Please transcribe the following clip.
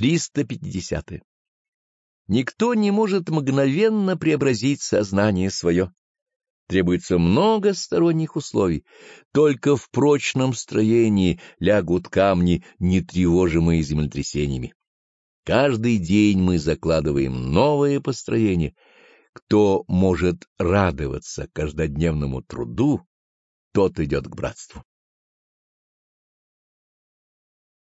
350. -е. Никто не может мгновенно преобразить сознание свое. Требуется много сторонних условий. Только в прочном строении лягут камни, не тревожимые землетрясениями. Каждый день мы закладываем новое построение. Кто может радоваться каждодневному труду, тот идет к братству.